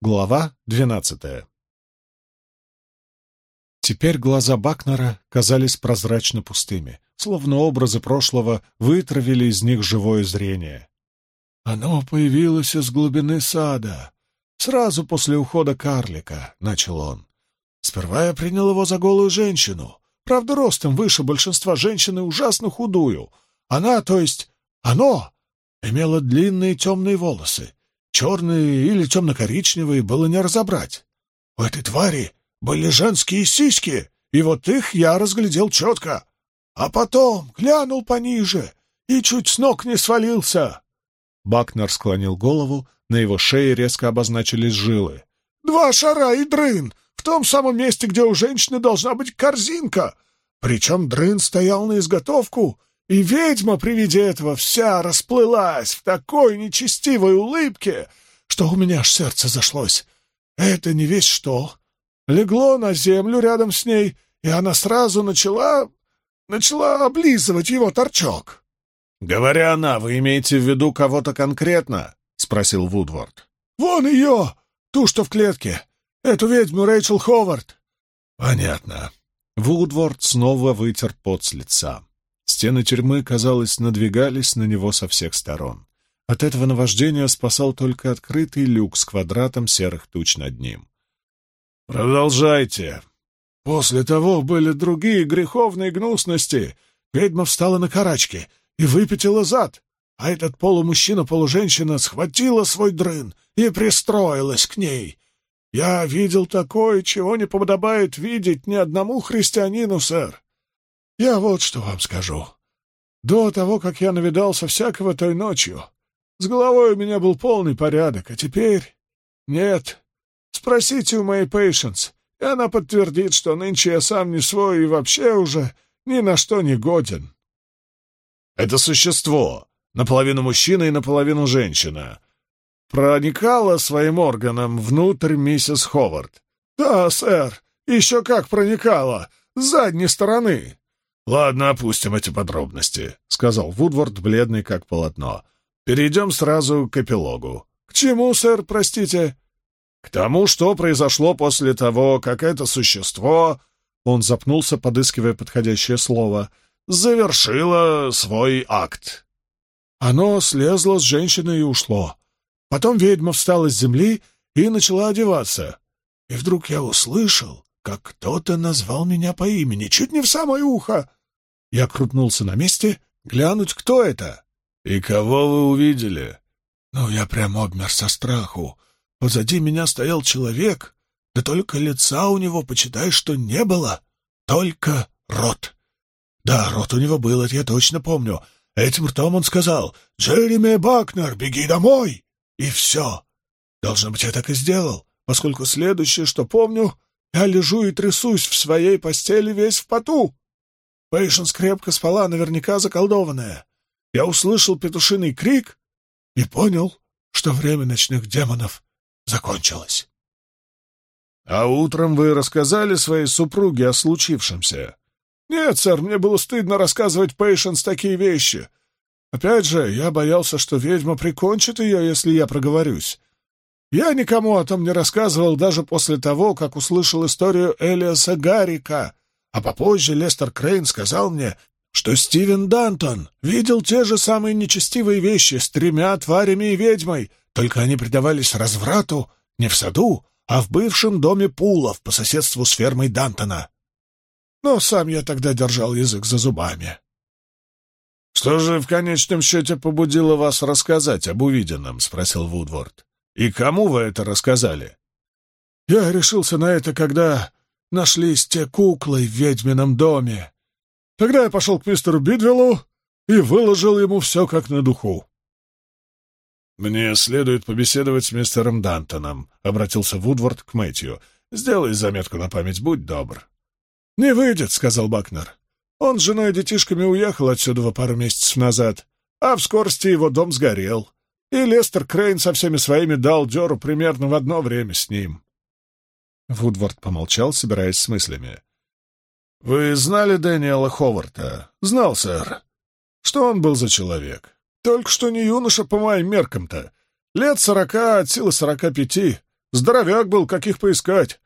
Глава двенадцатая Теперь глаза Бакнера казались прозрачно пустыми, словно образы прошлого вытравили из них живое зрение. «Оно появилось из глубины сада, сразу после ухода карлика», — начал он. «Сперва я принял его за голую женщину, правда, ростом выше большинства женщин и ужасно худую. Она, то есть оно, имело длинные темные волосы, черные или темно-коричневые, было не разобрать. У этой твари были женские сиськи, и вот их я разглядел четко. А потом глянул пониже и чуть с ног не свалился. Бакнер склонил голову, на его шее резко обозначились жилы. «Два шара и дрын! В том самом месте, где у женщины должна быть корзинка! Причем дрын стоял на изготовку, и ведьма при виде этого вся расплылась в такой нечестивой улыбке, что у меня аж сердце зашлось. Это не весь что, легло на землю рядом с ней, и она сразу начала... начала облизывать его торчок. «Говоря она, вы имеете в виду кого-то конкретно?» — спросил Вудворд. «Вон ее! Ту, что в клетке! Эту ведьму Рэйчел Ховард!» «Понятно». Вудворд снова вытер пот с лица. Стены тюрьмы, казалось, надвигались на него со всех сторон. От этого наваждения спасал только открытый люк с квадратом серых туч над ним. «Продолжайте!» После того были другие греховные гнусности. Ведьма встала на карачки и выпятила зад, а этот полумужчина-полуженщина схватила свой дрын и пристроилась к ней. Я видел такое, чего не подобает видеть ни одному христианину, сэр. Я вот что вам скажу. До того, как я навидался всякого той ночью, с головой у меня был полный порядок, а теперь... Нет, Спросите у моей Пейшенс, и она подтвердит, что нынче я сам не свой и вообще уже ни на что не годен. Это существо, наполовину мужчина и наполовину женщина, проникало своим органом внутрь миссис Ховард. Да, сэр, еще как проникало, с задней стороны. Ладно, опустим эти подробности, — сказал Вудворд, бледный как полотно. Перейдем сразу к эпилогу. К чему, сэр, простите? К тому, что произошло после того, как это существо, он запнулся, подыскивая подходящее слово, завершило свой акт. Оно слезло с женщины и ушло. Потом ведьма встала с земли и начала одеваться. И вдруг я услышал, как кто-то назвал меня по имени, чуть не в самое ухо. Я крутнулся на месте, глянуть, кто это. — И кого вы увидели? — Ну, я прям обмер со страху. Позади меня стоял человек, да только лица у него, почитай, что не было, только рот. Да, рот у него был, это я точно помню. Этим ртом он сказал «Джереми Бакнер, беги домой!» И все. Должно быть, я так и сделал, поскольку следующее, что помню, я лежу и трясусь в своей постели весь в поту. Пейшенс крепко спала, наверняка заколдованная. Я услышал петушиный крик и понял, что время ночных демонов закончилось. «А утром вы рассказали своей супруге о случившемся?» «Нет, сэр, мне было стыдно рассказывать Пейшенс такие вещи. Опять же, я боялся, что ведьма прикончит ее, если я проговорюсь. Я никому о том не рассказывал даже после того, как услышал историю Элиаса Гаррика, а попозже Лестер Крейн сказал мне, что Стивен Дантон видел те же самые нечестивые вещи с тремя тварями и ведьмой, только они предавались разврату не в саду, а в бывшем доме Пулов по соседству с фермой Дантона. Но сам я тогда держал язык за зубами. — Что же в конечном счете побудило вас рассказать об увиденном? — спросил Вудворд. — И кому вы это рассказали? — Я решился на это, когда нашлись те куклы в ведьмином доме. Тогда я пошел к мистеру Бидвиллу и выложил ему все как на духу. «Мне следует побеседовать с мистером Дантоном», — обратился Вудворд к Мэтью. «Сделай заметку на память, будь добр». «Не выйдет», — сказал Бакнер. «Он с женой и детишками уехал отсюда пару месяцев назад, а в скорости его дом сгорел, и Лестер Крейн со всеми своими дал дёру примерно в одно время с ним». Вудворд помолчал, собираясь с мыслями. «Вы знали Дэниела Ховарта?» «Знал, сэр. Что он был за человек?» Только что не юноша по моим меркам-то. Лет сорока, от силы сорока пяти. Здоровяк был, каких поискать.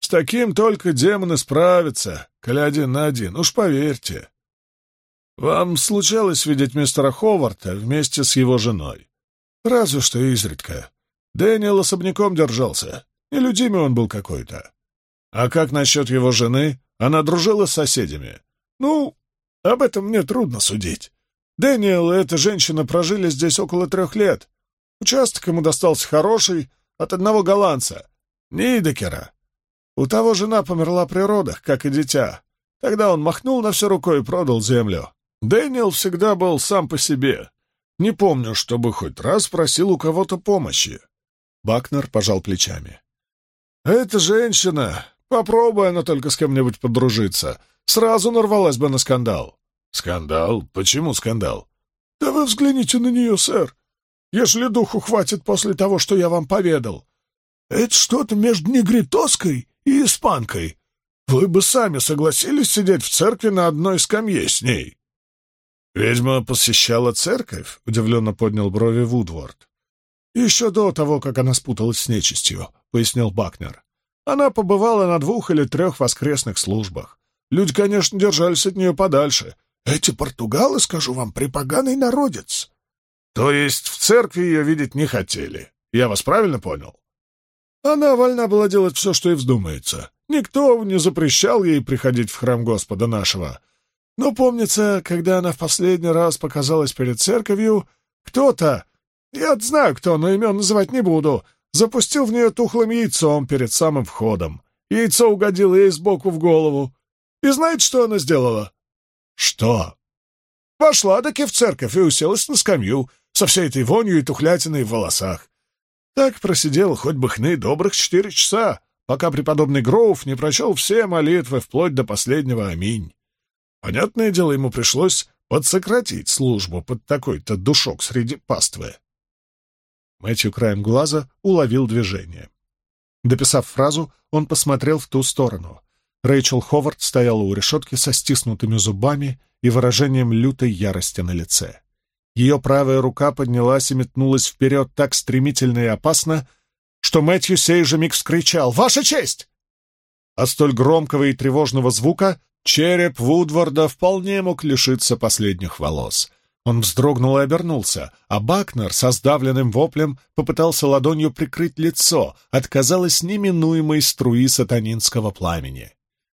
С таким только демоны справятся, коли один на один, уж поверьте. Вам случалось видеть мистера Ховарда вместе с его женой? Разве что изредка. Дэниел особняком держался, и людьми он был какой-то. А как насчет его жены? Она дружила с соседями. Ну, об этом мне трудно судить. Дэниел и эта женщина прожили здесь около трех лет. Участок ему достался хороший, от одного голландца, Нидекера. У того жена померла при родах, как и дитя. Тогда он махнул на все рукой и продал землю. Дэниел всегда был сам по себе. Не помню, чтобы хоть раз просил у кого-то помощи. Бакнер пожал плечами. «Эта женщина, попробуй она только с кем-нибудь подружиться, сразу нарвалась бы на скандал». «Скандал? Почему скандал?» «Да вы взгляните на нее, сэр. Если духу хватит после того, что я вам поведал. Это что-то между негритоской и испанкой. Вы бы сами согласились сидеть в церкви на одной скамье с ней». «Ведьма посещала церковь?» — удивленно поднял брови Вудворд. «Еще до того, как она спуталась с нечистью», — пояснил Бакнер. «Она побывала на двух или трех воскресных службах. Люди, конечно, держались от нее подальше. Эти португалы, скажу вам, припоганый народец». «То есть в церкви ее видеть не хотели? Я вас правильно понял?» «Она вольна была делать все, что ей вздумается. Никто не запрещал ей приходить в храм Господа нашего». Но помнится, когда она в последний раз показалась перед церковью, кто-то, я знаю кто, но имен называть не буду, запустил в нее тухлым яйцом перед самым входом. Яйцо угодило ей сбоку в голову. И знаете, что она сделала? Что? Пошла-таки в церковь и уселась на скамью со всей этой вонью и тухлятиной в волосах. Так просидела хоть бы хны добрых четыре часа, пока преподобный Гроув не прочел все молитвы вплоть до последнего «Аминь». Понятное дело, ему пришлось подсократить службу под такой-то душок среди паствы. Мэтью краем глаза уловил движение. Дописав фразу, он посмотрел в ту сторону. Рэйчел Ховард стояла у решетки со стиснутыми зубами и выражением лютой ярости на лице. Ее правая рука поднялась и метнулась вперед так стремительно и опасно, что Мэтью сей же миг вскричал «Ваша честь!» От столь громкого и тревожного звука Череп Вудварда вполне мог лишиться последних волос. Он вздрогнул и обернулся, а Бакнер со сдавленным воплем попытался ладонью прикрыть лицо от, казалось, неминуемой струи сатанинского пламени.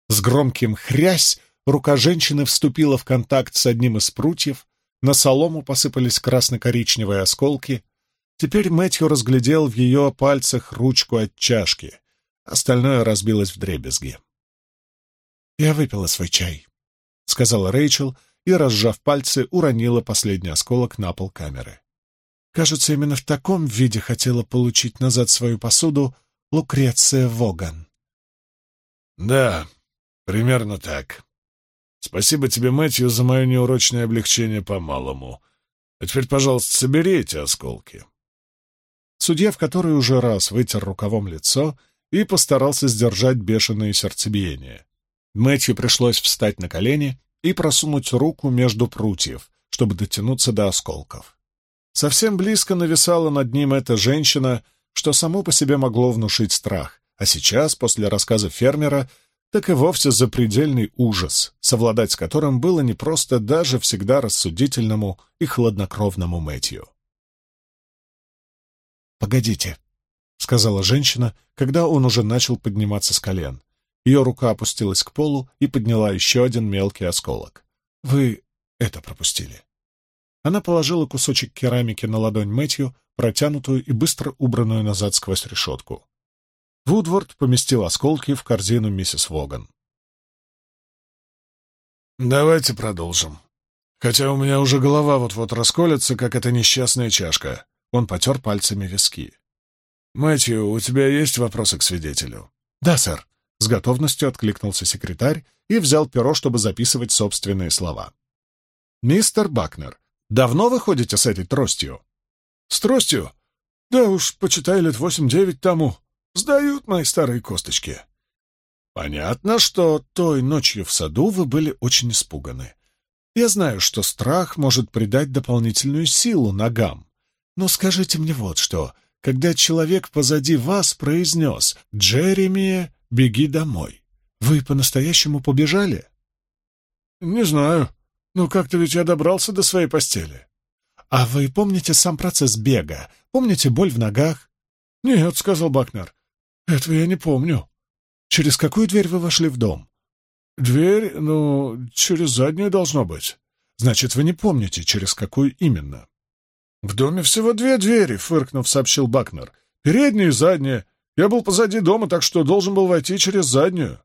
С громким «хрясь» рука женщины вступила в контакт с одним из прутьев, на солому посыпались красно-коричневые осколки. Теперь Мэтью разглядел в ее пальцах ручку от чашки. Остальное разбилось в дребезги. «Я выпила свой чай», — сказала Рэйчел и, разжав пальцы, уронила последний осколок на пол камеры. Кажется, именно в таком виде хотела получить назад свою посуду Лукреция Воган. «Да, примерно так. Спасибо тебе, Мэтью, за мое неурочное облегчение по-малому. А теперь, пожалуйста, собери эти осколки». Судья в который уже раз вытер рукавом лицо и постарался сдержать бешеное сердцебиение. Мэтью пришлось встать на колени и просунуть руку между прутьев, чтобы дотянуться до осколков. Совсем близко нависала над ним эта женщина, что само по себе могло внушить страх, а сейчас, после рассказа фермера, так и вовсе запредельный ужас, совладать с которым было непросто даже всегда рассудительному и хладнокровному Мэтью. «Погодите», — сказала женщина, когда он уже начал подниматься с колен. Ее рука опустилась к полу и подняла еще один мелкий осколок. «Вы это пропустили». Она положила кусочек керамики на ладонь Мэтью, протянутую и быстро убранную назад сквозь решетку. Вудворд поместил осколки в корзину миссис Воган. «Давайте продолжим. Хотя у меня уже голова вот-вот расколется, как эта несчастная чашка». Он потер пальцами виски. «Мэтью, у тебя есть вопросы к свидетелю?» «Да, сэр», с готовностью откликнулся секретарь и взял перо, чтобы записывать собственные слова. «Мистер Бакнер, давно вы ходите с этой тростью?» «С тростью? Да уж, почитай, лет восемь-девять тому. Сдают мои старые косточки». «Понятно, что той ночью в саду вы были очень испуганы. Я знаю, что страх может придать дополнительную силу ногам. Но скажите мне вот что. когда человек позади вас произнес «Джереми, беги домой». Вы по-настоящему побежали? Не знаю. Но как-то ведь я добрался до своей постели. А вы помните сам процесс бега? Помните боль в ногах? Нет, сказал Бакнер. Этого я не помню. Через какую дверь вы вошли в дом? Дверь, ну, через заднюю должно быть. Значит, вы не помните, через какую именно? В доме всего две двери, фыркнув, сообщил Бакнер. Передняя и задняя. Я был позади дома, так что должен был войти через заднюю.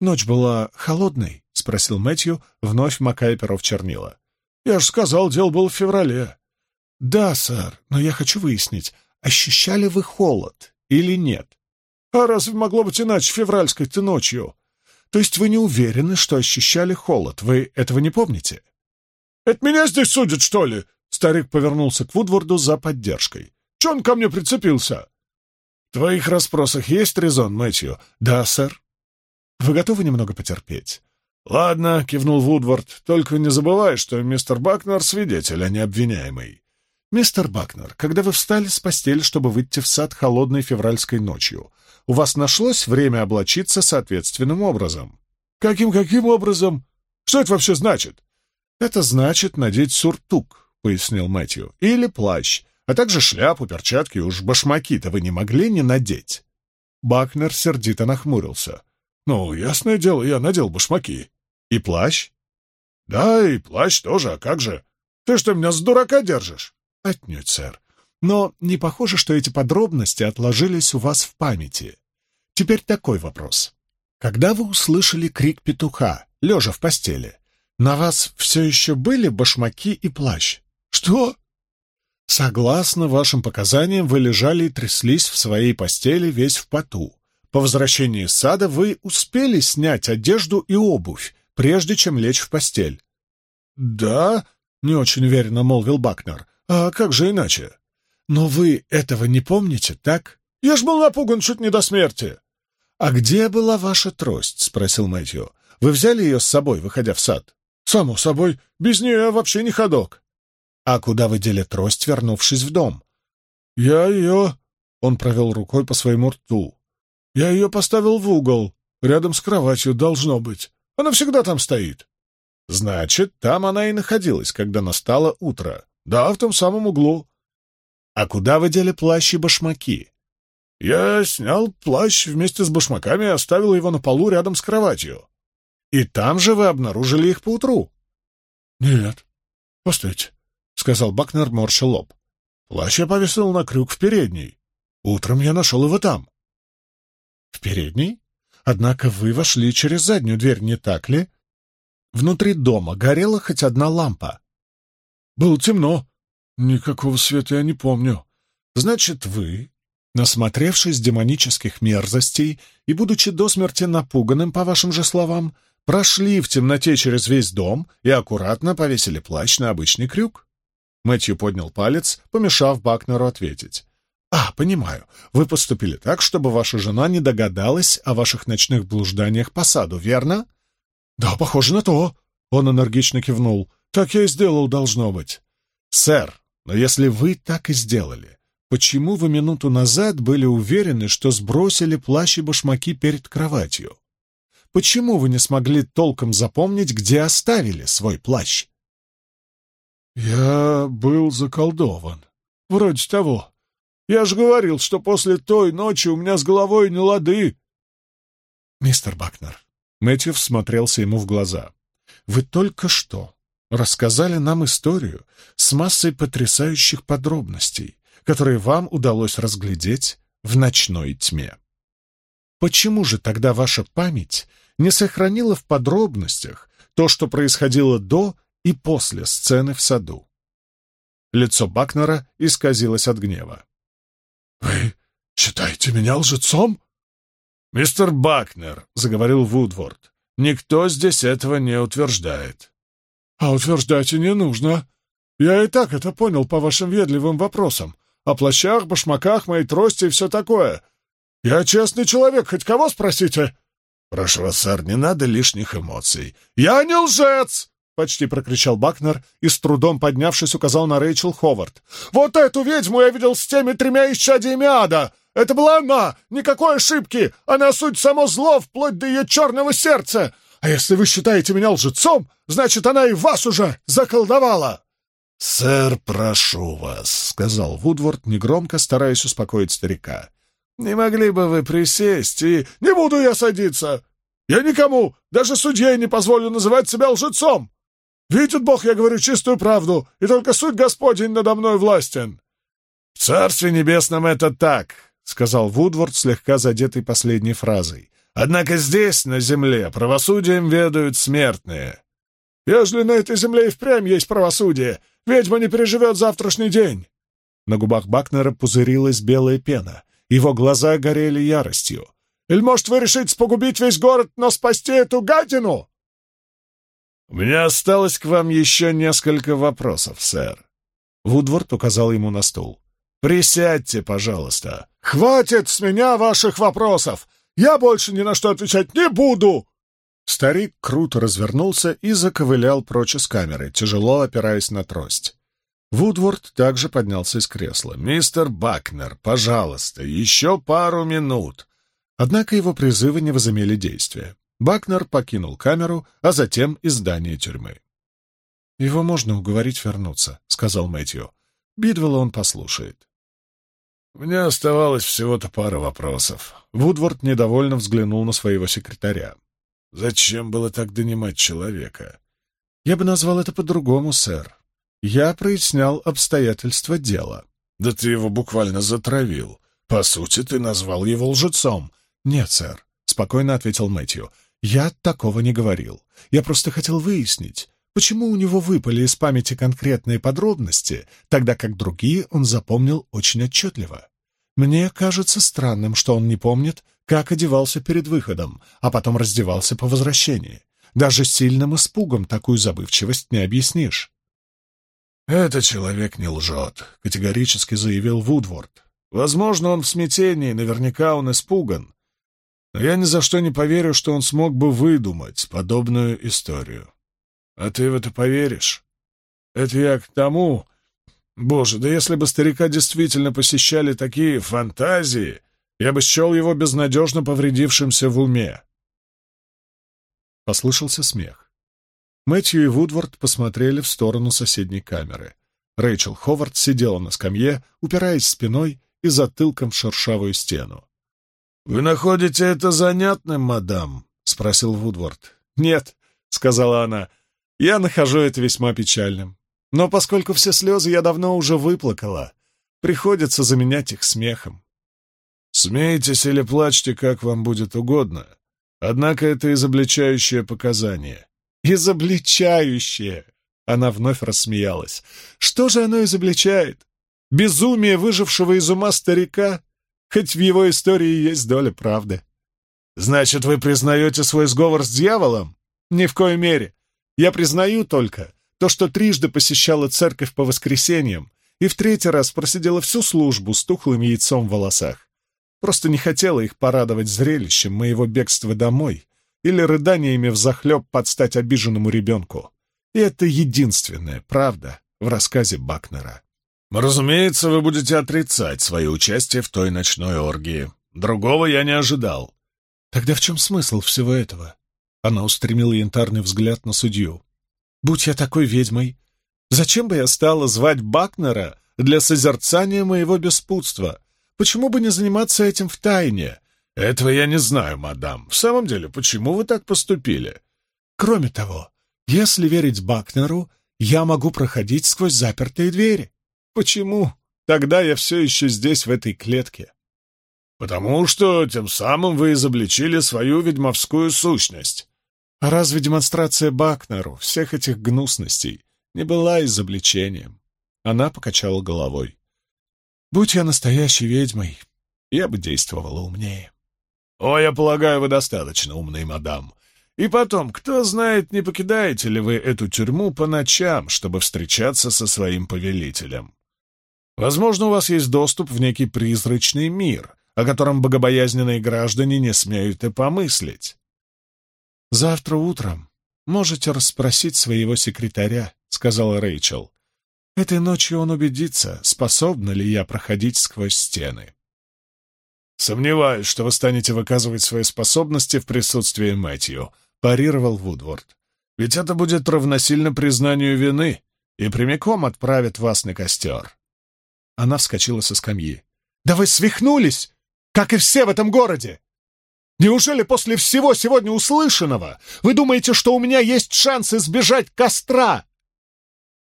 Ночь была холодной? — спросил Мэтью, вновь макая перо в чернила. «Я же сказал, дело было в феврале». «Да, сэр, но я хочу выяснить, ощущали вы холод или нет?» «А разве могло быть иначе февральской-то ночью?» «То есть вы не уверены, что ощущали холод? Вы этого не помните?» «Это меня здесь судят, что ли?» Старик повернулся к Вудворду за поддержкой. «Че он ко мне прицепился?» «В твоих расспросах есть резон, Мэтью?» «Да, сэр». «Вы готовы немного потерпеть?» «Ладно», — кивнул Вудвард, — «только не забывай, что мистер Бакнер — свидетель, а не обвиняемый». «Мистер Бакнер, когда вы встали с постели, чтобы выйти в сад холодной февральской ночью, у вас нашлось время облачиться соответственным образом?» «Каким-каким образом? Что это вообще значит?» «Это значит надеть сюртук», — пояснил Мэтью, — «или плащ, а также шляпу, перчатки, уж башмаки-то вы не могли не надеть». Бакнер сердито нахмурился. «Ну, ясное дело, я надел башмаки». И плащ? Да, и плащ тоже, а как же? Ты что, меня с дурака держишь? Отнюдь, сэр. Но не похоже, что эти подробности отложились у вас в памяти. Теперь такой вопрос. Когда вы услышали крик петуха, лежа в постели, на вас все еще были башмаки и плащ? Что? Согласно вашим показаниям, вы лежали и тряслись в своей постели весь в поту. По возвращении из сада вы успели снять одежду и обувь, прежде чем лечь в постель. «Да?» — не очень уверенно молвил Бакнер. «А как же иначе?» «Но вы этого не помните, так?» «Я ж был напуган чуть не до смерти». «А где была ваша трость?» — спросил Мэтью. «Вы взяли ее с собой, выходя в сад?» «Само собой. Без нее я вообще не ходок». «А куда вы дели трость, вернувшись в дом?» «Я ее...» — он провел рукой по своему рту. «Я ее поставил в угол. Рядом с кроватью должно быть. Она всегда там стоит. Значит, там она и находилась, когда настало утро. Да, в том самом углу. А куда вы дели плащ и башмаки? Я снял плащ вместе с башмаками и оставил его на полу рядом с кроватью. И там же вы обнаружили их поутру? Нет. Постойте, — сказал Бакнер, морща лоб. Плащ я повесил на крюк в передней. Утром я нашел его там. В передней? Однако вы вошли через заднюю дверь, не так ли? Внутри дома горела хоть одна лампа. Было темно. Никакого света я не помню. Значит, вы, насмотревшись демонических мерзостей и будучи до смерти напуганным, по вашим же словам, прошли в темноте через весь дом и аккуратно повесили плащ на обычный крюк? Мэтью поднял палец, помешав Бакнеру ответить. «А, понимаю. Вы поступили так, чтобы ваша жена не догадалась о ваших ночных блужданиях по саду, верно?» «Да, похоже на то», — он энергично кивнул. «Так я и сделал, должно быть». «Сэр, но если вы так и сделали, почему вы минуту назад были уверены, что сбросили плащ и башмаки перед кроватью? Почему вы не смогли толком запомнить, где оставили свой плащ?» «Я был заколдован. Вроде того», я же говорил, что после той ночи у меня с головой не лады. Мистер Бакнер, Мэтью всмотрелся ему в глаза. Вы только что рассказали нам историю с массой потрясающих подробностей, которые вам удалось разглядеть в ночной тьме. Почему же тогда ваша память не сохранила в подробностях то, что происходило до и после сцены в саду? Лицо Бакнера исказилось от гнева. «Вы считаете меня лжецом?» «Мистер Бакнер», — заговорил Вудворд, — «никто здесь этого не утверждает». «А утверждать и не нужно. Я и так это понял по вашим ведливым вопросам. О плащах, башмаках, моей трости и все такое. Я честный человек, хоть кого спросите?» «Прошу вас, сэр, не надо лишних эмоций». «Я не лжец!» — почти прокричал Бакнер и, с трудом поднявшись, указал на Рэйчел Ховард. «Вот эту ведьму я видел с теми тремя исчадиями ада! Это была она! Никакой ошибки! Она суть само зло, вплоть до ее черного сердца! А если вы считаете меня лжецом, значит, она и вас уже заколдовала!» «Сэр, прошу вас», — сказал Вудворд, негромко стараясь успокоить старика. «Не могли бы вы присесть и...» «Не буду я садиться! Я никому, даже судье, не позволю называть себя лжецом! Видит Бог, я говорю чистую правду, и только суть Господень надо мной властен!» «В Царстве Небесном это так», — сказал Вудворд, слегка задетый последней фразой. «Однако здесь, на земле, правосудием ведают смертные». «Ежели на этой земле и впрямь есть правосудие, ведьма не переживет завтрашний день!» На губах Бакнера пузырилась белая пена. Его глаза горели яростью. «Или, может, вы решите погубить весь город, но спасти эту гадину?» «У меня осталось к вам еще несколько вопросов, сэр». Вудворд указал ему на стул. «Присядьте, пожалуйста». «Хватит с меня ваших вопросов! Я больше ни на что отвечать не буду!» Старик круто развернулся и заковылял прочь из камеры, тяжело опираясь на трость. Вудворд также поднялся из кресла. «Мистер Бакнер, пожалуйста, еще пару минут!» Однако его призывы не возымели действия. Бакнер покинул камеру, а затем и здание тюрьмы. «Его можно уговорить вернуться», — сказал Мэтью. «Бидвелла он послушает». «Мне оставалось всего-то пара вопросов». Вудворд недовольно взглянул на своего секретаря. «Зачем было так донимать человека?» «Я бы назвал это по-другому, сэр. Я прояснял обстоятельства дела». «Да ты его буквально затравил. По сути, ты назвал его лжецом». «Нет, сэр», — спокойно ответил Мэтью. «Я такого не говорил. Я просто хотел выяснить, почему у него выпали из памяти конкретные подробности, тогда как другие он запомнил очень отчетливо. Мне кажется странным, что он не помнит, как одевался перед выходом, а потом раздевался по возвращении. Даже сильным испугом такую забывчивость не объяснишь. «Этот человек не лжет», — категорически заявил Вудворд. «Возможно, он в смятении, наверняка он испуган. Но я ни за что не поверю, что он смог бы выдумать подобную историю. А ты в это поверишь? Это я к тому... Боже, да если бы старика действительно посещали такие фантазии, я бы счел его безнадежно повредившимся в уме. Послышался смех. Мэтью и Вудвард посмотрели в сторону соседней камеры. Рэйчел Ховард сидела на скамье, упираясь спиной и затылком в шершавую стену. «Вы находите это занятным, мадам?» — спросил Вудвард. «Нет», — сказала она, — «я нахожу это весьма печальным. Но поскольку все слезы я давно уже выплакала, приходится заменять их смехом. Смейтесь или плачьте, как вам будет угодно. Однако это изобличающее показание. Изобличающее! Она вновь рассмеялась. Что же оно изобличает? Безумие выжившего из ума старика? Хоть в его истории есть доля правды. Значит, вы признаете свой сговор с дьяволом? Ни в коей мере. Я признаю только то, что трижды посещала церковь по воскресеньям и в третий раз просидела всю службу с тухлым яйцом в волосах. Просто не хотела их порадовать зрелищем моего бегства домой или рыданиями взахлеб подстать обиженному ребенку. И это единственная правда в рассказе Бакнера. Разумеется, вы будете отрицать свое участие в той ночной оргии. Другого я не ожидал. Тогда в чем смысл всего этого? Она устремила янтарный взгляд на судью. Будь я такой ведьмой, зачем бы я стала звать Бакнера для созерцания моего беспутства? Почему бы не заниматься этим в тайне? Этого я не знаю, мадам. В самом деле, почему вы так поступили? Кроме того, если верить Бакнеру, я могу проходить сквозь запертые двери. Почему? Тогда я все еще здесь, в этой клетке. Потому что тем самым вы изобличили свою ведьмовскую сущность. А разве демонстрация Бакнеру всех этих гнусностей не была изобличением? Она покачала головой. Будь я настоящей ведьмой, я бы действовала умнее. О, я полагаю, вы достаточно умный, мадам. И потом, кто знает, не покидаете ли вы эту тюрьму по ночам, чтобы встречаться со своим повелителем? Возможно, у вас есть доступ в некий призрачный мир, о котором богобоязненные граждане не смеют и помыслить. Завтра утром можете расспросить своего секретаря», — сказала Рэйчел. «Этой ночью он убедится, способна ли я проходить сквозь стены». «Сомневаюсь, что вы станете выказывать свои способности в присутствии Мэтью», — парировал Вудворд. «Ведь это будет равносильно признанию вины и прямиком отправит вас на костер». Она вскочила со скамьи. «Да вы свихнулись, как и все в этом городе! Неужели после всего сегодня услышанного вы думаете, что у меня есть шанс избежать костра?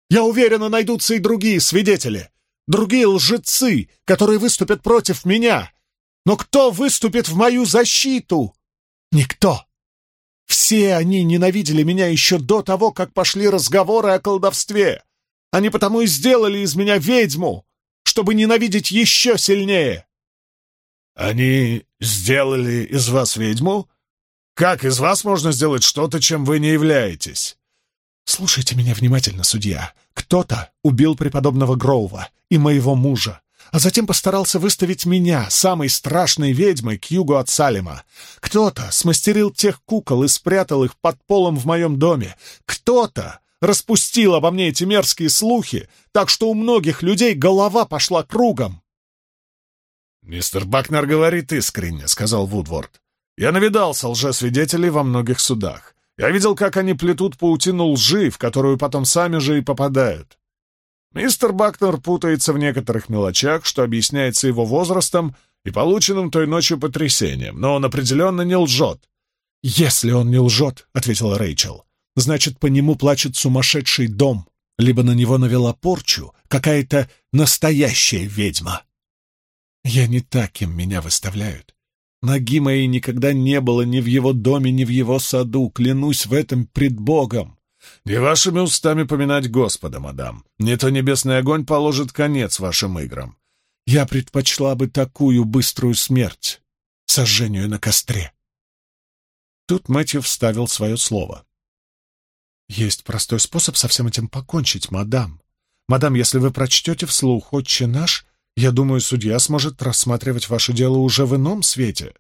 Я уверена, найдутся и другие свидетели, другие лжецы, которые выступят против меня. Но кто выступит в мою защиту? Никто. Все они ненавидели меня еще до того, как пошли разговоры о колдовстве. Они потому и сделали из меня ведьму, чтобы ненавидеть еще сильнее. Они сделали из вас ведьму? Как из вас можно сделать что-то, чем вы не являетесь? Слушайте меня внимательно, судья. Кто-то убил преподобного Гроува и моего мужа, а затем постарался выставить меня, самой страшной ведьмой, к югу от Салема. Кто-то смастерил тех кукол и спрятал их под полом в моем доме. Кто-то распустил обо мне эти мерзкие слухи, так что у многих людей голова пошла кругом. «Мистер Бакнер говорит искренне», — сказал Вудворд. «Я навидался лжесвидетелей во многих судах. Я видел, как они плетут паутину лжи, в которую потом сами же и попадают. Мистер Бакнер путается в некоторых мелочах, что объясняется его возрастом и полученным той ночью потрясением, но он определенно не лжет». «Если он не лжет», — ответила Рэйчел, — «значит, по нему плачет сумасшедший дом, либо на него навела порчу какая-то настоящая ведьма». Я не так, кем меня выставляют. Ноги моей никогда не было ни в его доме, ни в его саду, клянусь в этом пред Богом. Не вашими устами поминать Господа, мадам. Не то небесный огонь положит конец вашим играм. Я предпочла бы такую быструю смерть, сожжению на костре. Тут Мэтью вставил свое слово. Есть простой способ со всем этим покончить, мадам. Мадам, если вы прочтете вслух «Отче наш», я думаю, судья сможет рассматривать ваше дело уже в ином свете.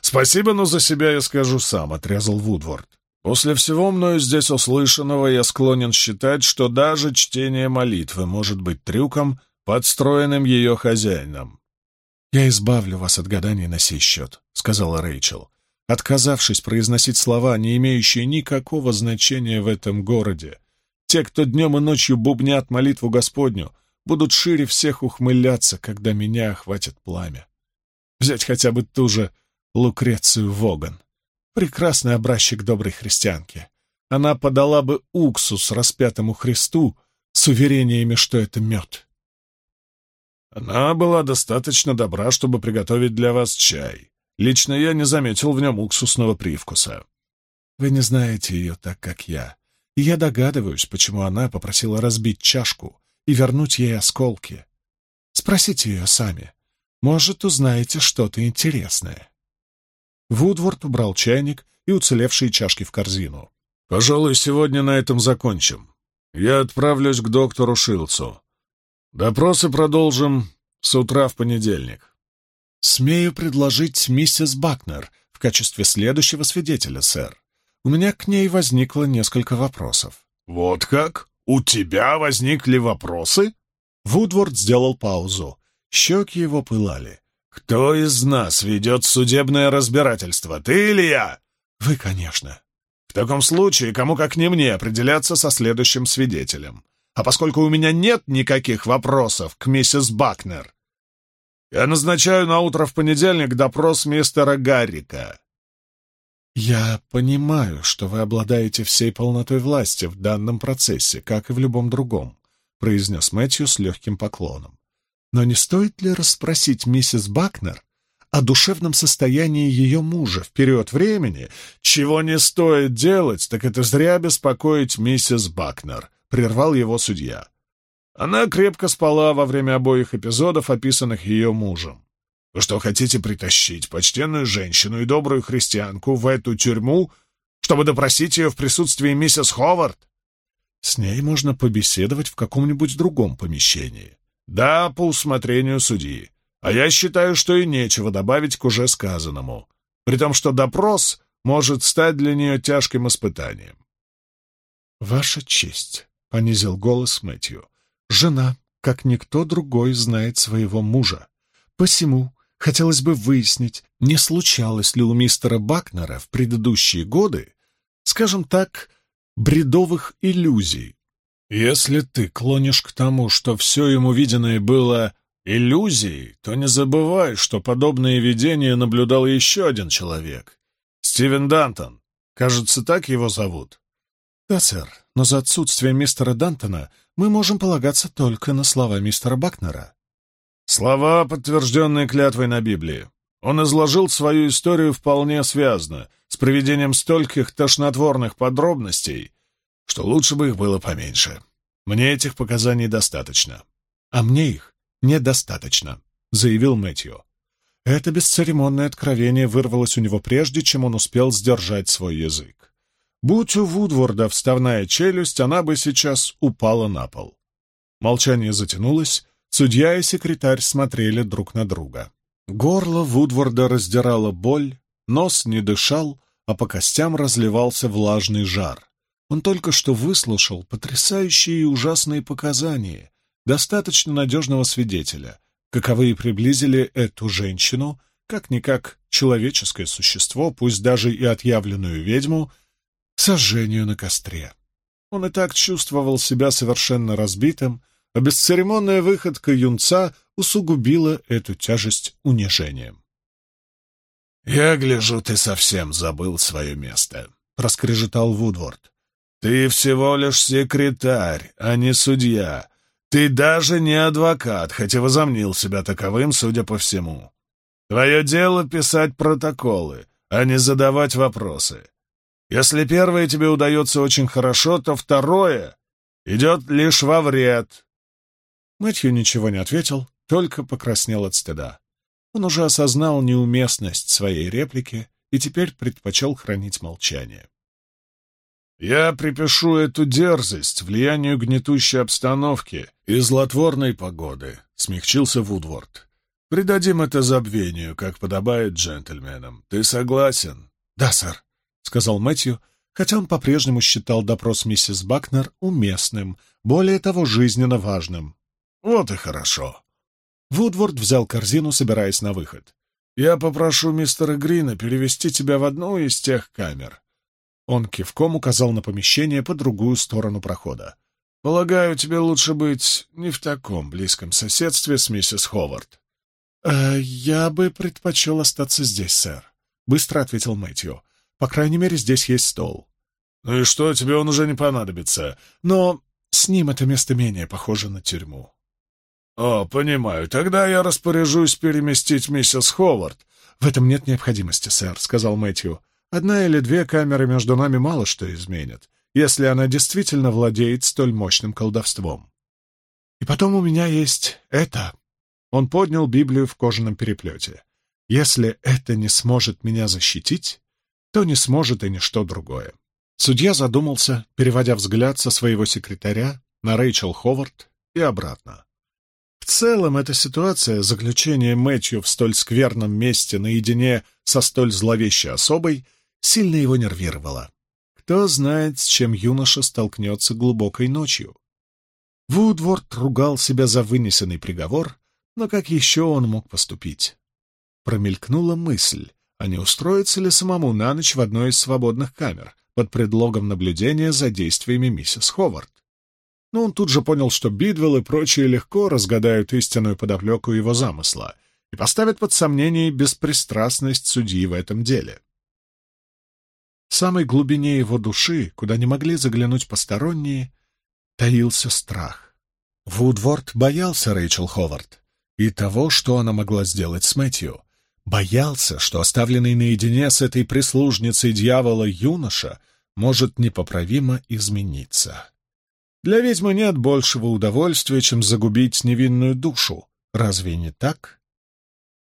Спасибо, но за себя я скажу сам, отрезал Вудворд. После всего мною здесь услышанного я склонен считать, что даже чтение молитвы может быть трюком, подстроенным ее хозяином. «Я избавлю вас от гаданий на сей счет», — сказала Рэйчел, отказавшись произносить слова, не имеющие никакого значения в этом городе. Те, кто днем и ночью бубнят молитву Господню, будут шире всех ухмыляться, когда меня охватит пламя. Взять хотя бы ту же Лукрецию Воган. Прекрасный образчик доброй христианки. Она подала бы уксус распятому Христу с уверениями, что это мед. Она была достаточно добра, чтобы приготовить для вас чай. Лично я не заметил в нем уксусного привкуса. Вы не знаете ее так, как я. И я догадываюсь, почему она попросила разбить чашку, и вернуть ей осколки. Спросите ее сами. Может, узнаете что-то интересное. Вудворд убрал чайник и уцелевшие чашки в корзину. «Пожалуй, сегодня на этом закончим. Я отправлюсь к доктору Шилцу. Допросы продолжим с утра в понедельник». «Смею предложить миссис Бакнер в качестве следующего свидетеля, сэр. У меня к ней возникло несколько вопросов». «Вот как?» «У тебя возникли вопросы?» Вудворд сделал паузу. Щеки его пылали. «Кто из нас ведет судебное разбирательство, ты или я?» «Вы, конечно». «В таком случае, кому как не мне определяться со следующим свидетелем. А поскольку у меня нет никаких вопросов к миссис Бакнер, я назначаю на утро в понедельник допрос мистера Гаррика. «Я понимаю, что вы обладаете всей полнотой власти в данном процессе, как и в любом другом», — произнес Мэтью с легким поклоном. «Но не стоит ли расспросить миссис Бакнер о душевном состоянии ее мужа в период времени, чего не стоит делать, так это зря беспокоить миссис Бакнер», — прервал его судья. Она крепко спала во время обоих эпизодов, описанных ее мужем. Вы что, хотите притащить почтенную женщину и добрую христианку в эту тюрьму, чтобы допросить ее в присутствии миссис Ховард? С ней можно побеседовать в каком-нибудь другом помещении. Да, по усмотрению судьи. А я считаю, что и нечего добавить к уже сказанному. При том, что допрос может стать для нее тяжким испытанием. «Ваша честь», — понизил голос Мэтью, — «жена, как никто другой, знает своего мужа. Посему хотелось бы выяснить, не случалось ли у мистера Бакнера в предыдущие годы, скажем так, бредовых иллюзий. Если ты клонишь к тому, что все ему виденное было иллюзией, то не забывай, что подобные видения наблюдал еще один человек — Стивен Дантон. Кажется, так его зовут. Да, сэр, но за отсутствием мистера Дантона мы можем полагаться только на слова мистера Бакнера. Слова, подтвержденные клятвой на Библии. Он изложил свою историю вполне связно, с приведением стольких тошнотворных подробностей, что лучше бы их было поменьше. Мне этих показаний достаточно. А мне их недостаточно, — заявил Мэтью. Это бесцеремонное откровение вырвалось у него прежде, чем он успел сдержать свой язык. Будь у Вудворда вставная челюсть, она бы сейчас упала на пол. Молчание затянулось, судья и секретарь смотрели друг на друга. Горло Вудворда раздирала боль, нос не дышал, а по костям разливался влажный жар. Он только что выслушал потрясающие и ужасные показания достаточно надежного свидетеля, каковые приблизили эту женщину, как-никак человеческое существо, пусть даже и отъявленную ведьму, сожжению на костре. Он и так чувствовал себя совершенно разбитым, а бесцеремонная выходка юнца усугубила эту тяжесть унижением. «Я гляжу, ты совсем забыл свое место», — проскрежетал Вудворд. «Ты всего лишь секретарь, а не судья. Ты даже не адвокат, хотя возомнил себя таковым, судя по всему. Твое дело — писать протоколы, а не задавать вопросы. Если первое тебе удается очень хорошо, то второе идет лишь во вред». Мэтью ничего не ответил, только покраснел от стыда. Он уже осознал неуместность своей реплики и теперь предпочел хранить молчание. «Я припишу эту дерзость влиянию гнетущей обстановки и злотворной погоды», — смягчился Вудворд. «Придадим это забвению, как подобает джентльменам. Ты согласен?» «Да, сэр», — сказал Мэтью, хотя он по-прежнему считал допрос миссис Бакнер уместным, более того, жизненно важным. «Вот и хорошо. Вудворд взял корзину, собираясь на выход. «Я попрошу мистера Грина перевести тебя в одну из тех камер». Он кивком указал на помещение по другую сторону прохода. «Полагаю, тебе лучше быть не в таком близком соседстве с миссис Ховард». «Э, «Я бы предпочел остаться здесь, сэр», — быстро ответил Мэтью. «По крайней мере, здесь есть стол». «Ну и что, тебе он уже не понадобится. Но с ним это место менее похоже на тюрьму». «О, понимаю. Тогда я распоряжусь переместить миссис Ховард». «В этом нет необходимости, сэр», — сказал Мэтью. «Одна или две камеры между нами мало что изменят, если она действительно владеет столь мощным колдовством. И потом у меня есть это». Он поднял Библию в кожаном переплете. «Если это не сможет меня защитить, то не сможет и ничто другое». Судья задумался, переводя взгляд со своего секретаря на Рэйчел Ховард и обратно. В целом, эта ситуация, заключение Мэтью в столь скверном месте наедине со столь зловещей особой, сильно его нервировала. Кто знает, с чем юноша столкнется глубокой ночью. Вудворд ругал себя за вынесенный приговор, но как еще он мог поступить? Промелькнула мысль, а не устроиться ли самому на ночь в одной из свободных камер под предлогом наблюдения за действиями миссис Ховард но он тут же понял, что Бидвелл и прочие легко разгадают истинную подоплеку его замысла и поставят под сомнение беспристрастность судьи в этом деле. В самой глубине его души, куда не могли заглянуть посторонние, таился страх. Вудворд боялся Рэйчел Ховард и того, что она могла сделать с Мэтью. Боялся, что оставленный наедине с этой прислужницей дьявола юноша может непоправимо измениться. Для ведьмы нет большего удовольствия, чем загубить невинную душу. Разве не так?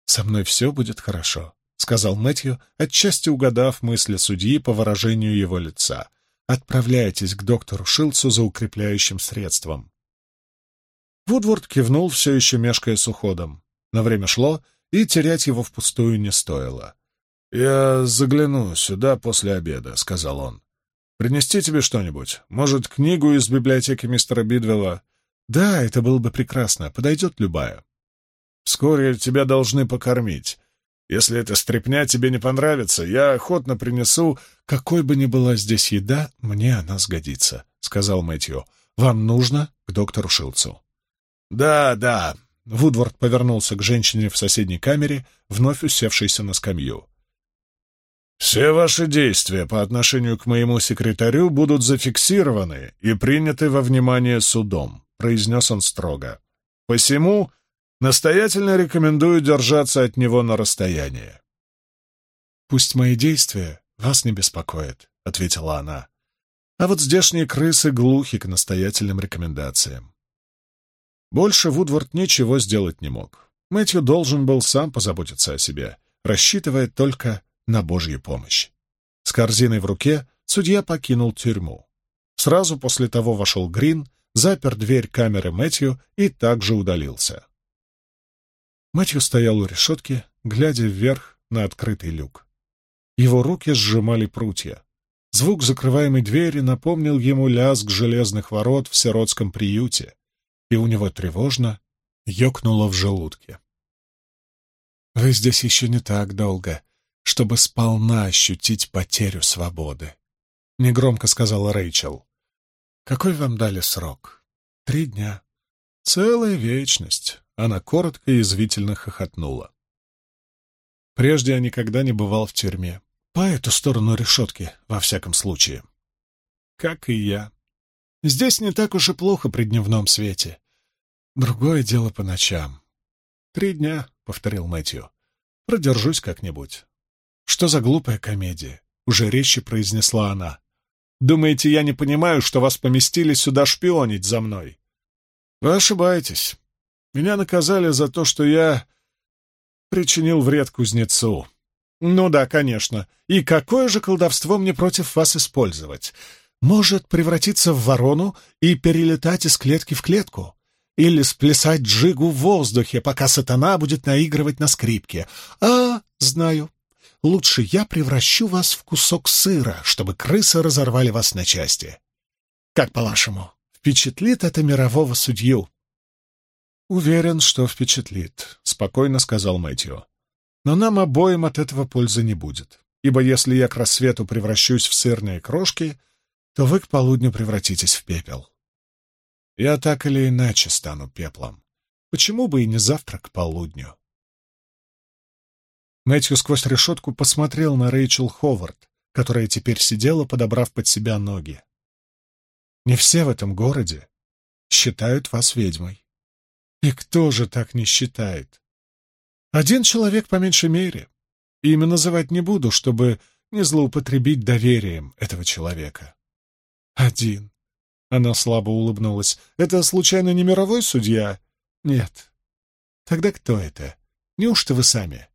«Со мной все будет хорошо», — сказал Мэтью, отчасти угадав мысли судьи по выражению его лица. «Отправляйтесь к доктору Шилцу за укрепляющим средством». Вудворд кивнул, все еще мешкая с уходом. На время шло, и терять его впустую не стоило. «Я загляну сюда после обеда», — сказал он. Принести тебе что-нибудь? Может, книгу из библиотеки мистера Бидвелла? Да, это было бы прекрасно. Подойдет любая. Вскоре тебя должны покормить. Если эта стряпня тебе не понравится, я охотно принесу... Какой бы ни была здесь еда, мне она сгодится, — сказал Мэтью. Вам нужно к доктору Шилцу. Да, да. Вудвард повернулся к женщине в соседней камере, вновь усевшейся на скамью. «Все ваши действия по отношению к моему секретарю будут зафиксированы и приняты во внимание судом», — произнес он строго. «Посему Настоятельно рекомендую держаться от него на расстоянии. «Пусть мои действия вас не беспокоят», — ответила она. «А вот здешние крысы глухи к настоятельным рекомендациям». Больше Вудвард ничего сделать не мог. Мэтью должен был сам позаботиться о себе, рассчитывая только на Божью помощь. С корзиной в руке судья покинул тюрьму. Сразу после того вошел Грин, запер дверь камеры Мэтью и также удалился. Мэтью стоял у решетки, глядя вверх на открытый люк. Его руки сжимали прутья. Звук закрываемой двери напомнил ему лязг железных ворот в сиротском приюте, и у него тревожно ёкнуло в желудке. «Вы здесь еще не так долго, чтобы сполна ощутить потерю свободы», — негромко сказала Рэйчел. «Какой вам дали срок? Три дня. Целая вечность. Она коротко и язвительно хохотнула. Прежде я никогда не бывал в тюрьме. По эту сторону решетки, во всяком случае. Как и я. Здесь не так уж и плохо при дневном свете. Другое дело по ночам. «Три дня», — повторил Мэтью. «Продержусь как-нибудь». «Что за глупая комедия?» — уже резче произнесла она. «Думаете, я не понимаю, что вас поместили сюда шпионить за мной?» «Вы ошибаетесь. Меня наказали за то, что я причинил вред кузнецу. Ну да, конечно. И какое же колдовство мне против вас использовать? Может превратиться в ворону и перелетать из клетки в клетку? Или сплясать джигу в воздухе, пока сатана будет наигрывать на скрипке? А, знаю. Лучше я превращу вас в кусок сыра, чтобы крысы разорвали вас на части. Как по-вашему, впечатлит это мирового судью? «Уверен, что впечатлит», — спокойно сказал Мэтью. «Но нам обоим от этого пользы не будет, ибо если я к рассвету превращусь в сырные крошки, то вы к полудню превратитесь в пепел. Я так или иначе стану пеплом. Почему бы и не завтра к полудню?» Мэтью сквозь решетку посмотрел на Рэйчел Ховард, которая теперь сидела, подобрав под себя ноги. «Не все в этом городе считают вас ведьмой. И кто же так не считает? Один человек по меньшей мере. Имя называть не буду, чтобы не злоупотребить доверием этого человека. Один. Она слабо улыбнулась. Это, случайно, не мировой судья? Нет. Тогда кто это? Неужто вы сами?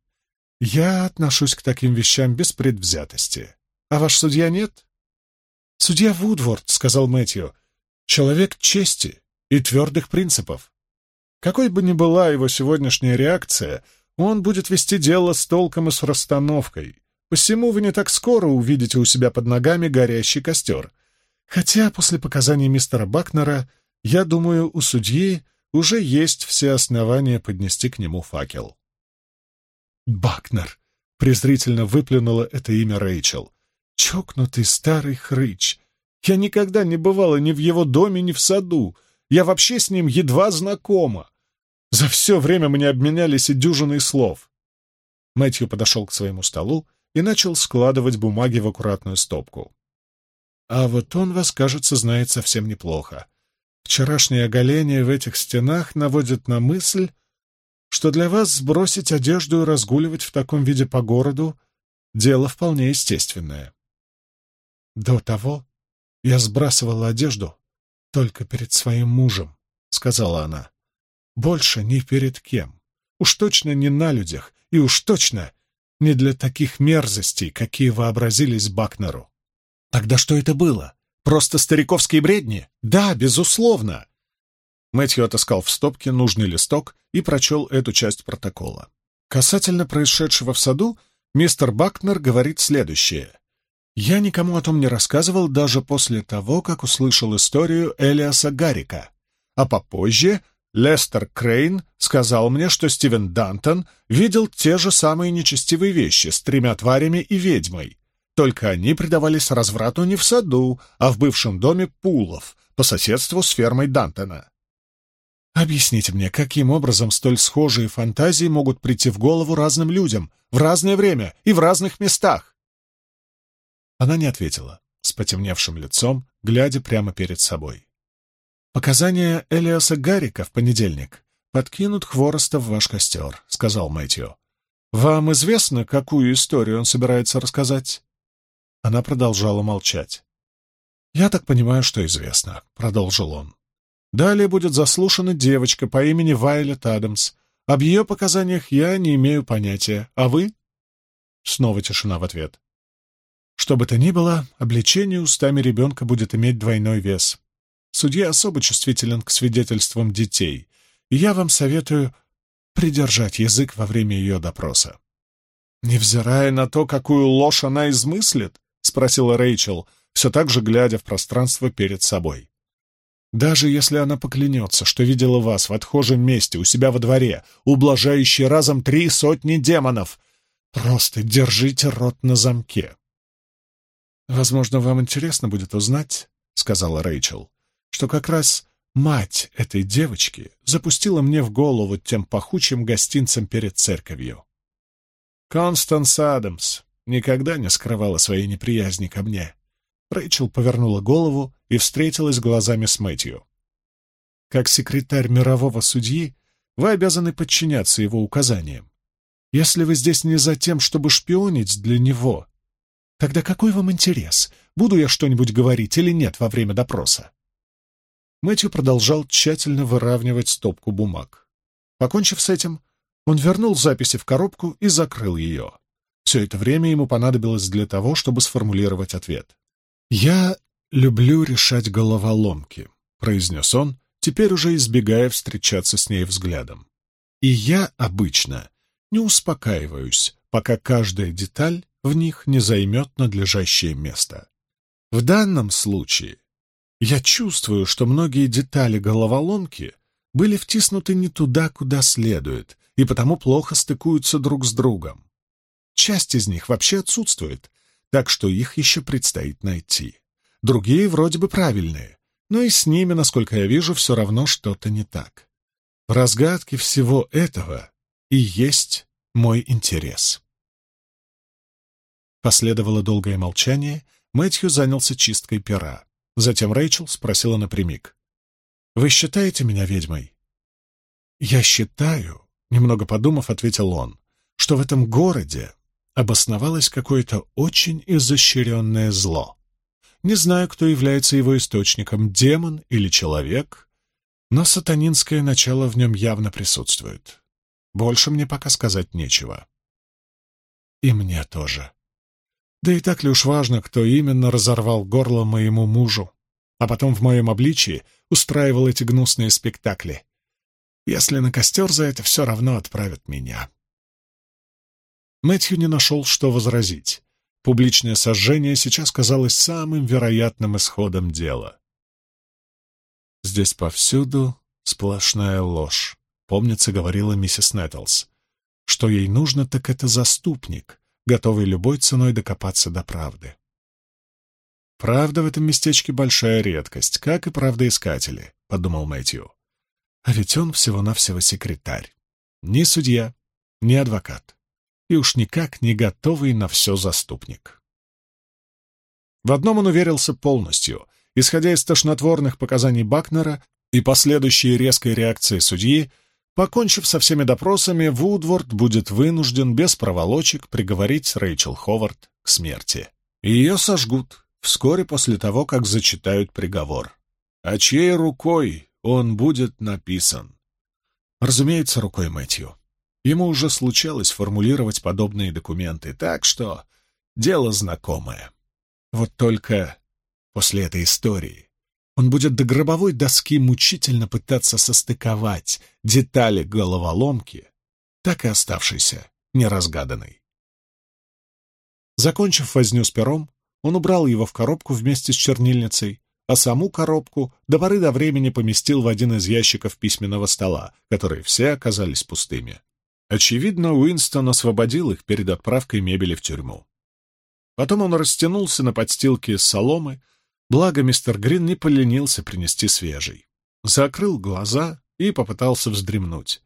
Я отношусь к таким вещам без предвзятости. А ваш судья нет? Судья Вудворд, — сказал Мэтью, — человек чести и твердых принципов. Какой бы ни была его сегодняшняя реакция, он будет вести дело с толком и с расстановкой. Посему вы не так скоро увидите у себя под ногами горящий костер. Хотя после показаний мистера Бакнера, я думаю, у судьи уже есть все основания поднести к нему факел. «Бакнер!» — презрительно выплюнула это имя Рэйчел. «Чокнутый старый хрыч! Я никогда не бывала ни в его доме, ни в саду. Я вообще с ним едва знакома. За все время мы не обменялись и дюжиной слов. Мэтью подошел к своему столу и начал складывать бумаги в аккуратную стопку. А вот он вас, кажется, знает совсем неплохо. Вчерашнее оголение в этих стенах наводит на мысль, что для вас сбросить одежду и разгуливать в таком виде по городу — дело вполне естественное. До того я сбрасывала одежду только перед своим мужем, — сказала она. Больше ни перед кем. Уж точно не на людях, и уж точно не для таких мерзостей, какие вообразились Бакнеру. Тогда что это было? Просто стариковские бредни? Да, безусловно. Мэтью отыскал в стопке нужный листок и прочел эту часть протокола. Касательно происшедшего в саду, мистер Бакнер говорит следующее. Я никому о том не рассказывал даже после того, как услышал историю Элиаса Гаррика. А попозже Лестер Крейн сказал мне, что Стивен Дантон видел те же самые нечестивые вещи с тремя тварями и ведьмой. Только они предавались разврату не в саду, а в бывшем доме Пулов, по соседству с фермой Дантона. Объясните мне, каким образом столь схожие фантазии могут прийти в голову разным людям в разное время и в разных местах? Она не ответила, с потемневшим лицом, глядя прямо перед собой. «Показания Элиаса Гаррика в понедельник подкинут хвороста в ваш костер», — сказал Мэтью. «Вам известно, какую историю он собирается рассказать?» Она продолжала молчать. «Я так понимаю, что известно», — продолжил он. «Далее будет заслушана девочка по имени Вайлет Адамс. Об ее показаниях я не имею понятия. А вы?» Снова тишина в ответ. Что бы то ни было, обличение устами ребенка будет иметь двойной вес. Судья особо чувствителен к свидетельствам детей, и я вам советую придержать язык во время ее допроса. «Невзирая на то, какую ложь она измыслит?» — спросила Рэйчел, все так же глядя в пространство перед собой. «Даже если она поклянется, что видела вас в отхожем месте у себя во дворе, ублажающей разом три сотни демонов, просто держите рот на замке. «Возможно, вам интересно будет узнать, — сказала Рэйчел, — что как раз мать этой девочки запустила мне в голову тем пахучим гостинцем перед церковью. Констанс Адамс никогда не скрывала своей неприязни ко мне. Рэйчел повернула голову и встретилась глазами с Мэтью. Как секретарь мирового судьи, вы обязаны подчиняться его указаниям. Если вы здесь не за тем, чтобы шпионить для него, Тогда какой вам интерес, буду я что-нибудь говорить или нет во время допроса? Мэтью продолжал тщательно выравнивать стопку бумаг. Покончив с этим, он вернул записи в коробку и закрыл ее. Все это время ему понадобилось для того, чтобы сформулировать ответ. «Я люблю решать головоломки», — произнес он, теперь уже избегая встречаться с ней взглядом. «И я обычно не успокаиваюсь, пока каждая деталь в них не займет надлежащее место. В данном случае я чувствую, что многие детали головоломки были втиснуты не туда, куда следует, и потому плохо стыкуются друг с другом. Часть из них вообще отсутствует, так что их еще предстоит найти. Другие вроде бы правильные, но и с ними, насколько я вижу, все равно что-то не так. В разгадке всего этого и есть мой интерес. Последовало долгое молчание, Мэтью занялся чисткой пера. Затем Рэйчел спросила напрямик. «Вы считаете меня ведьмой?» «Я считаю», — немного подумав, ответил он, «что в этом городе обосновалось какое-то очень изощренное зло. Не знаю, кто является его источником, демон или человек, но сатанинское начало в нем явно присутствует. Больше мне пока сказать нечего». «И мне тоже», да и так ли уж важно, кто именно разорвал горло моему мужу, а потом в моем обличии устраивал эти гнусные спектакли. Если на костер за это все равно отправят меня. Мэтью не нашел, что возразить. Публичное сожжение сейчас казалось самым вероятным исходом дела. «Здесь повсюду сплошная ложь», — помнится, говорила миссис Нэттлс. «Что ей нужно, так это заступник, готовый любой ценой докопаться до правды. «Правда в этом местечке большая редкость, как и правдоискатели», — подумал Мэтью. «А ведь он всего-навсего секретарь. Ни судья, ни адвокат. И уж никак не готовый на все заступник». В одном он уверился полностью. Исходя из тошнотворных показаний Бакнера и последующей резкой реакции судьи, Покончив со всеми допросами, Вудворд будет вынужден без проволочек приговорить Рэйчел Ховард к смерти. Ее сожгут вскоре после того, как зачитают приговор. А чьей рукой он будет написан? Разумеется, рукой Мэтью. Ему уже случалось формулировать подобные документы, так что дело знакомое. Вот только после этой истории он будет до гробовой доски мучительно пытаться состыковать детали головоломки, так и оставшейся неразгаданной. Закончив возню с пером, Он убрал его в коробку вместе с чернильницей, а саму коробку до поры до времени поместил в один из ящиков письменного стола, которые все оказались пустыми. Очевидно, Уинстон освободил их перед отправкой мебели в тюрьму. Потом он растянулся на подстилке из соломы, благо мистер Грин не поленился принести свежий. Закрыл глаза и попытался вздремнуть.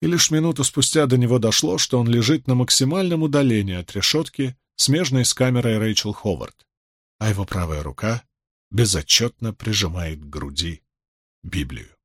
И лишь минуту спустя до него дошло, что он лежит на максимальном удалении от решетки, смежной с камерой Рэйчел Ховард, а его правая рука безотчетно прижимает к груди Библию.